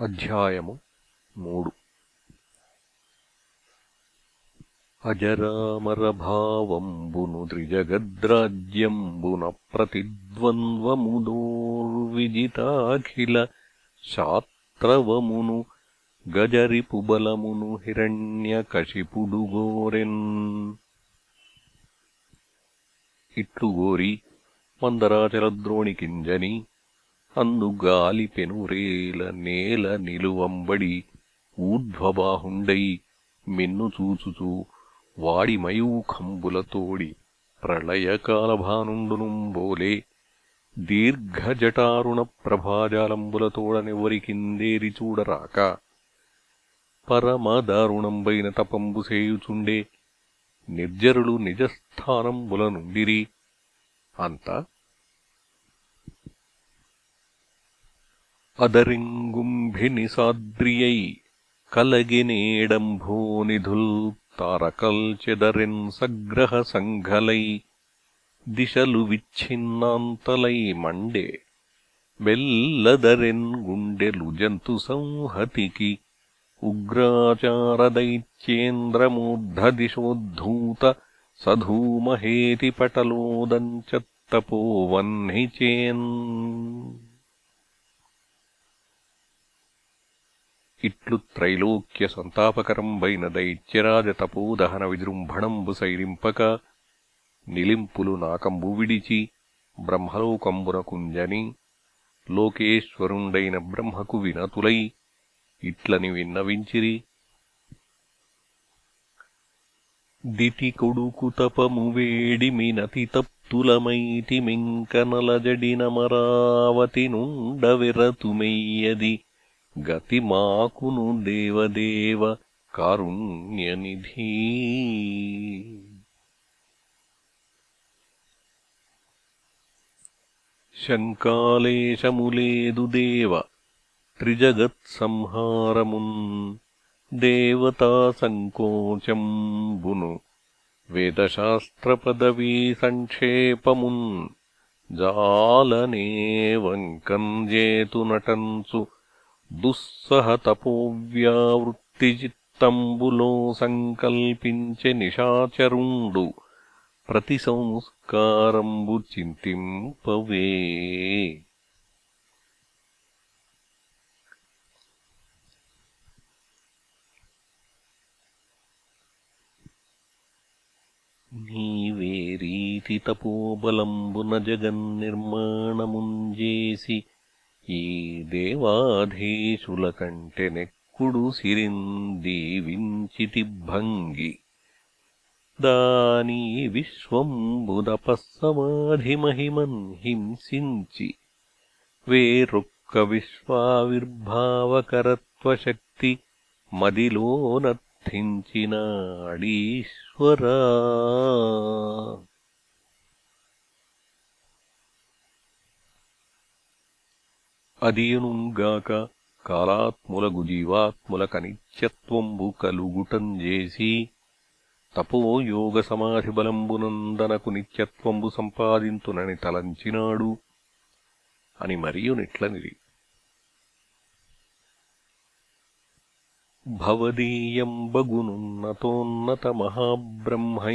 అధ్యాయము మూడు. అజరామరభావంబును త్రిజగద్రాజ్యంబున ప్రతిద్వంద్వముదోర్విజితాఖిల శాత్రవమును గజరిపుబలమును హిరణ్యకశిపుడుగోరెన్. ఇట్లు గోరి మందరాచలద్రోణికింజని అందు గాలి పెనురేల నేల నిలువంబడి ఊర్ధ్వబాహుండై మిన్ను చూచుచూ వాడి మయూఖంబులతోడి ప్రళయకాలభానుండునుంబోలే దీర్ఘజటారుణ ప్రభాజాలంబులతోడనెవ్వరికిందేరి చూడరాక పరమదారుణంబైన తపంబు సేయుచుండే నిర్జరులు నిజస్థానంబుల నుండిరి. అంతా అదరింగుంభినిసాద్రియై కలగినేడంభోనిధుల్ తారకల్చెదరెన్ సగ్రహ దిశలు విచ్ఛిన్నాంతలై మండే వెల్లదరెన్ గుండెలు జంతు సంహతికి ఉగ్రాచారదైత్యేంద్రమూర్ధదిశోద్ధూత సధూమహేతిపటలోదంచత్తపోవహ్నిచేన్ ఇట్లు త్రైలోక్య సంతాపకరంబైన దైత్యరాజ తపోదహన విజృంభణంబు నిలింపులు నాకంబు విడిచి బ్రహ్మలోకంబున కుంజని లోకేశ్వరుండైన బ్రహ్మకు వినతులై ఇట్లని విన్నవించిరి. దితి కొడుకు తపము వేడిమి నతి తప్తులమైతిమింకనలజడినమరావతి నుండవిరతుమెయ్యది నుండ విరతుమెయ్యది गतिमाकुनु देवदेव कारुण्यनिधी। शङ्कालेशमुलेदुदेव त्रिजगत्संहारमुन् देवतासङ्कोचम् देवतासङ्कोचम्बुनु वेदशास्त्रपदवीसङ्क्षेपमुन् जालने वङ्कम् जेतुनटन्सु दुःसहतपोव्यावृत्तिचित्तम्बुलो सङ्कल्पिम् च निशाचरुण्डु प्रतिसंस्कारम्बुचिन्तिम् पवेरीति तपोबलम्बु न जगन्निर्माणमुञ्जेसि ఈ దేవాధీశుల కంటె నెక్కుడు సిరిందీవించితి భంగి. దానీ విశ్వంబుదపస్సమాధిమహిమన్ హింసించి వేరొక్క విశ్వావిర్భావకరత్వశక్తి మదిలోనర్థించినాడీశ్వరా. అదియునుగాక కాలాత్ములగు జీవాత్ముల కనిత్యత్వంబు కలుగుటంజేసి తపోయోగ నిత్యత్వంబు సంపాదింతునని తలంచినాడు అని మరియునిట్లనిది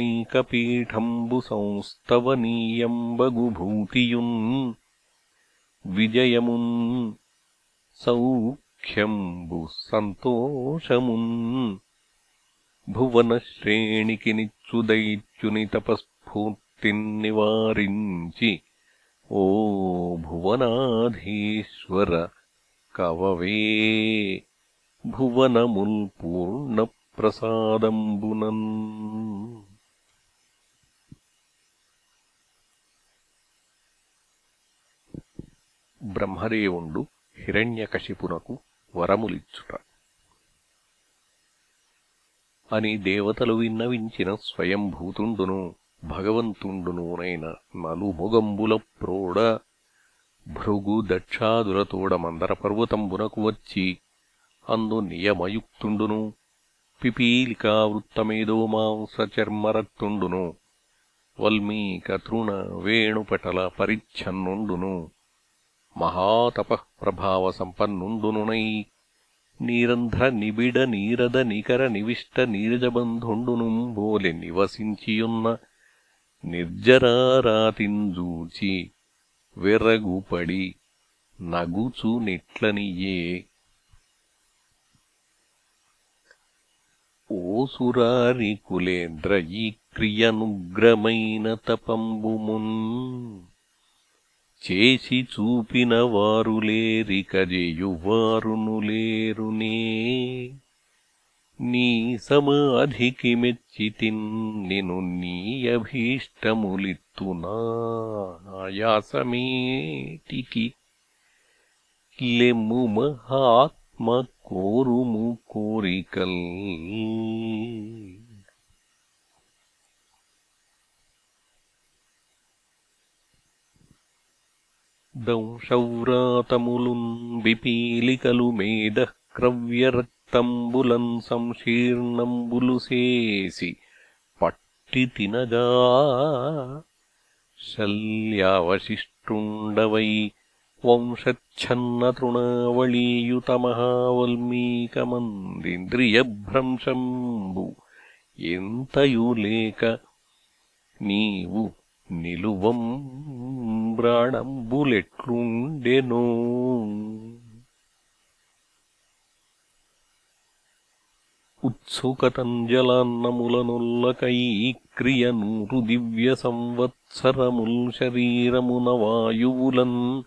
భవదీయంబగునున్నతోన్నతమహాబ్రహ్మైకపీఠంబు సంస్తవనీయంబగు భూతియున్ विजयमुन् सौख्यम्बुः सन्तोषमुन् भुवनश्रेणिकिनिच्युदैत्युनितपःस्फूर्तिन्निवारिञ्चि ओ भुवनाधीश्वर कववे भुवनमुल्पूर्णप्रसादम्बुनन् బ్రహ్మదేవుండు హిరణ్యకశిపునకు వరములిచ్చుట. అని దేవతలు విన్నవించిన స్వయంభూతుండును భగవంతుండునూనైన నలుమొగంబుల ప్రోడ భృగు దక్షాదులతోడ మందర పర్వతంబునకు వచ్చి అందు నియమయుక్తుండును పిపీలికావృత్తమేదో మాంసచర్మరక్తుండును వల్మీక తృణ వేణుపటల పరిచ్ఛన్నుండును. మహాతపఃప్రభావ సంపన్నుండునునై నీరంధ్ర నిబిడ నీరద నికర నివిష్ట నీరజబంధుండునుంబోలె నివసించియున్న నిర్జరారాతింజూచి వెరగుపడి నగుచు నిట్లనియే. ఓసురారి కులేంద్ర ఈ క్రియనుగ్రమైన తపంబుమున్ చేసి చూపిన వారులేరికజేయువారును లేరునే. నీ సమాధికి మెచ్చితిన్ నిను నీ అభీష్టములిత్తునాయాసమేటికి లెమ్ము మహాత్మ కోరుము కోరికల్ దంశౌరాతములున్ బిపీలికలు మేదః క్రవ్యరక్తంబులన్ సంశీర్ణంబులు సేసి శల్యావశిష్టుండవై వంశచ్ఛన్నతృణావళీయుతమహావల్మీకమందింద్రియభ్రంశంబు ఎంతయులేక నీవు నిలువం బ్రాణంబులెట్లుండెనో ఉత్సుకతంజలాన్నములనొల్లకై క్రియ దివ్య సంవత్సరముల్ శరీరమున వాయువులన్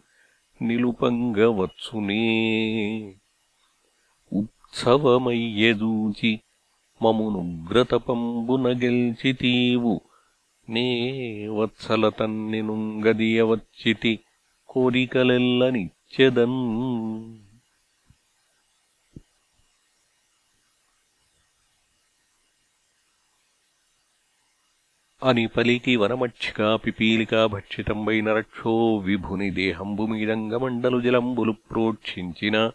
నిలుపంగవత్సునే. ఉత్సవమయ్యజూచి మమునుగ్రతపంబున గెల్చితీవు నే వత్సలతన్నినుంగదియవచ్చితి కోరికలెల్లనిచ్చెదన్. అని పలికి వనమక్షికా పిపీలికా భక్షితంబై నరక్షో విభుని దేహంబుమీదంగమండలు జలంబులు ప్రోక్షించిన.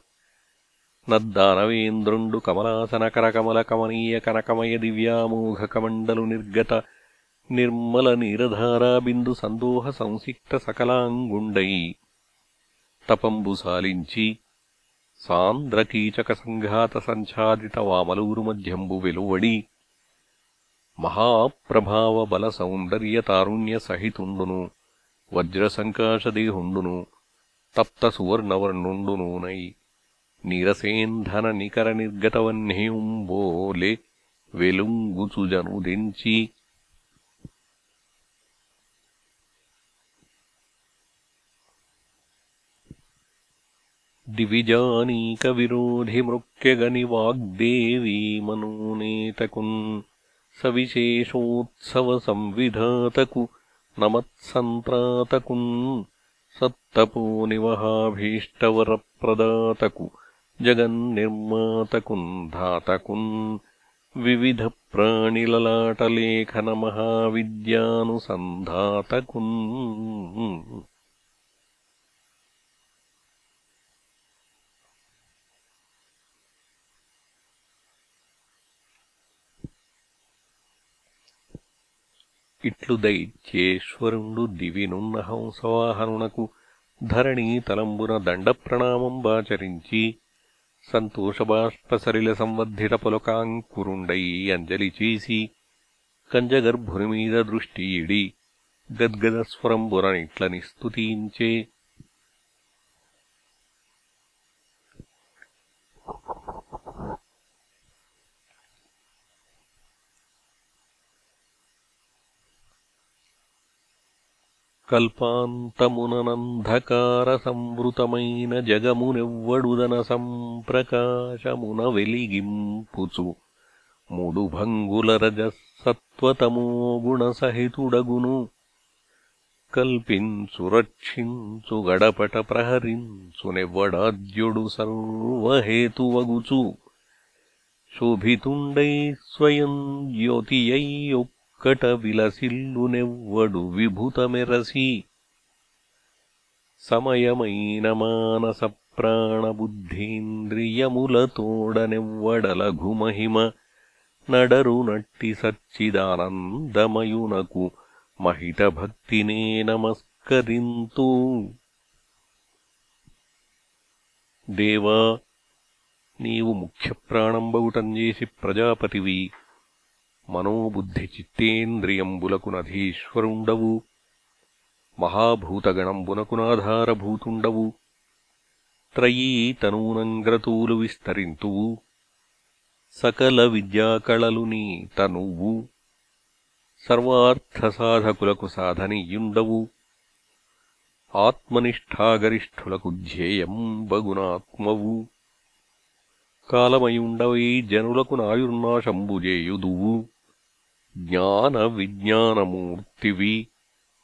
నద్దానవేంద్రుండు కమలాసన కరకమల కమనీయ కనకమయ దివ్యామోఘకమండలు నిర్గత నిర్మల నీరధారాబిందు సందోహ సంసిక్త సకలాంగుండై. తపంబు సాలించి సాంద్రకీచక వామలూరు మధ్యంబు వెలువడి. మహాప్రభావ బల సౌందర్య తారుణ్య సహితుండును వజ్రసంకాశదేహుండును తప్త సువర్ణవర్ణుండునూనై నీరసేంధన నికర నిర్గతవహ్నింబోలే వెలుంగుచుజనుదెంచి दिविजानीकविरोधिमृत्यगनिवाग्देवीमनोनेतकुन् सविशेषोत्सवसंविधातकु नमत्सन्त्रातकुन् सत्तपोनिवहाभीष्टवरप्रदातकु जगन्निर्मातकुन् धातकुन् विविधप्राणिललाटलेखनमहाविद्यानुसन्धातकुन् ఇట్లు దైత్యేశ్వరుండు దివినున్న హంసవాహనునకు ధరణీతలంబున దండప్రణామంబాచరించి సంతోషబాష్పసరిల సంవర్ధిత పులకాంకురుండై అంజలి చేసి కంజగర్భునిమీద దృష్టియిడి గద్గదస్వరంబురనిట్లని స్తుతించే సంవృతమైన జగమునెవ్వడుదన సంప్రకాశమున వెలిగింపుచు ముడుభంగుల గుణసహితుడగును కల్పించు రక్షించు గడపట ప్రహరించునెవ్వడాద్యుడు సర్వహేతువగుచు. శోభితుండై స్వయం జ్యోతియయ్యొక్కట విలసిల్లునెవ్వడు విభుతమెరసి. సమయమైన మానస ప్రాణబుద్ధీంద్రియములతోడనెవ్వడలఘుమహిమ నడరునట్టి సచ్చిదానందమయునకు మహితభక్తినే నమస్కరింతు. దేవా నీవు ముఖ్యప్రాణంబగుటంజేసి ప్రజాపతివి. మనోబుద్ధి మహాభూతగణంబునకునాధారభూతుండవు. త్రయీ తనూనంగ్రతూలు విస్తరింతువు సకల విద్యాకళలు నీ తనువు సర్వార్థసాధకులకు సాధనీయుండవు. ఆత్మనిష్టాగరిష్ఠులకు ధ్యేయం బగునాత్మవు. కాలమయుండవై జనులకు నాయుర్నాశంబుజేయుదువు. జ్ఞాన విజ్ఞానమూర్తివి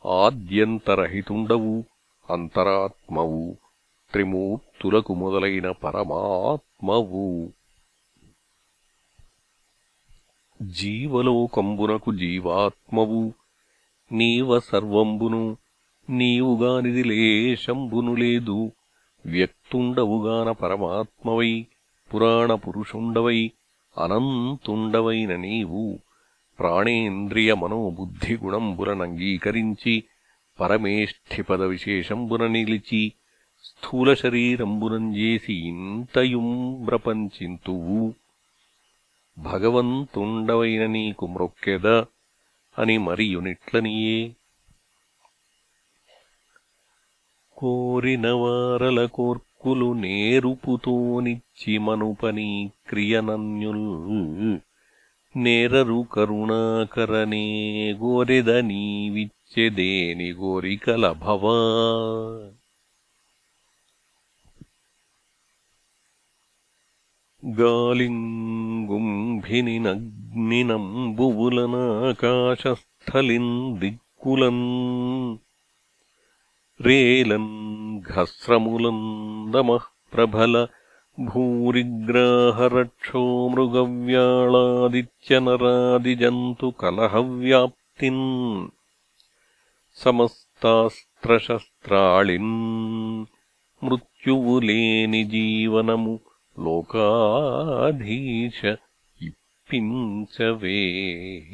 ఆద్యంతరహితుండవు అంతరాత్మవు త్రిమూర్తులకు మొదలైన పరమాత్మవు. జీవలోకంబునకు జీవాత్మవు నీవ సర్వంబును నీవుగానిది లేశంబును లేదు వ్యక్తుండవుగాన పరమాత్మవై పురాణపురుషుండవై అనంతుండవైన నీవు. ప్రాణేంద్రియ మనోబుద్ధిగుణంబులనంగీకరించి పరమేష్ఠిపద విశేషంబున నిలిచి స్థూల శరీరంబునంజేసి ఇంతయుం ప్రపంచింతువు. భగవంతుండవైన నీకు మ్రొక్కెద అని మరియునిట్లనియే కోరిన వారల కోర్కులు నేరుపుతోనిచ్చి మనుపనీ క్రియనన్యుల్ నేరరు కరుణాకరనే గోరెద నీవిచ్చెదేని గోరికల భవా. గాలింగుంభినినగ్నినంబువులనాకాశస్థలిన్ దిక్కులన్ రేలన్ ఘస్రములందమః ప్రభల భూరిగ్రాహరక్షో भूरिग्राहरक्षो मृगव्याळादित्यनरादिजन्तुकलहव्याप्तिम् समस्तास्त्रशस्त्राळिन् मृत्युवु लेनिजीवनमु लोकाधीश वेः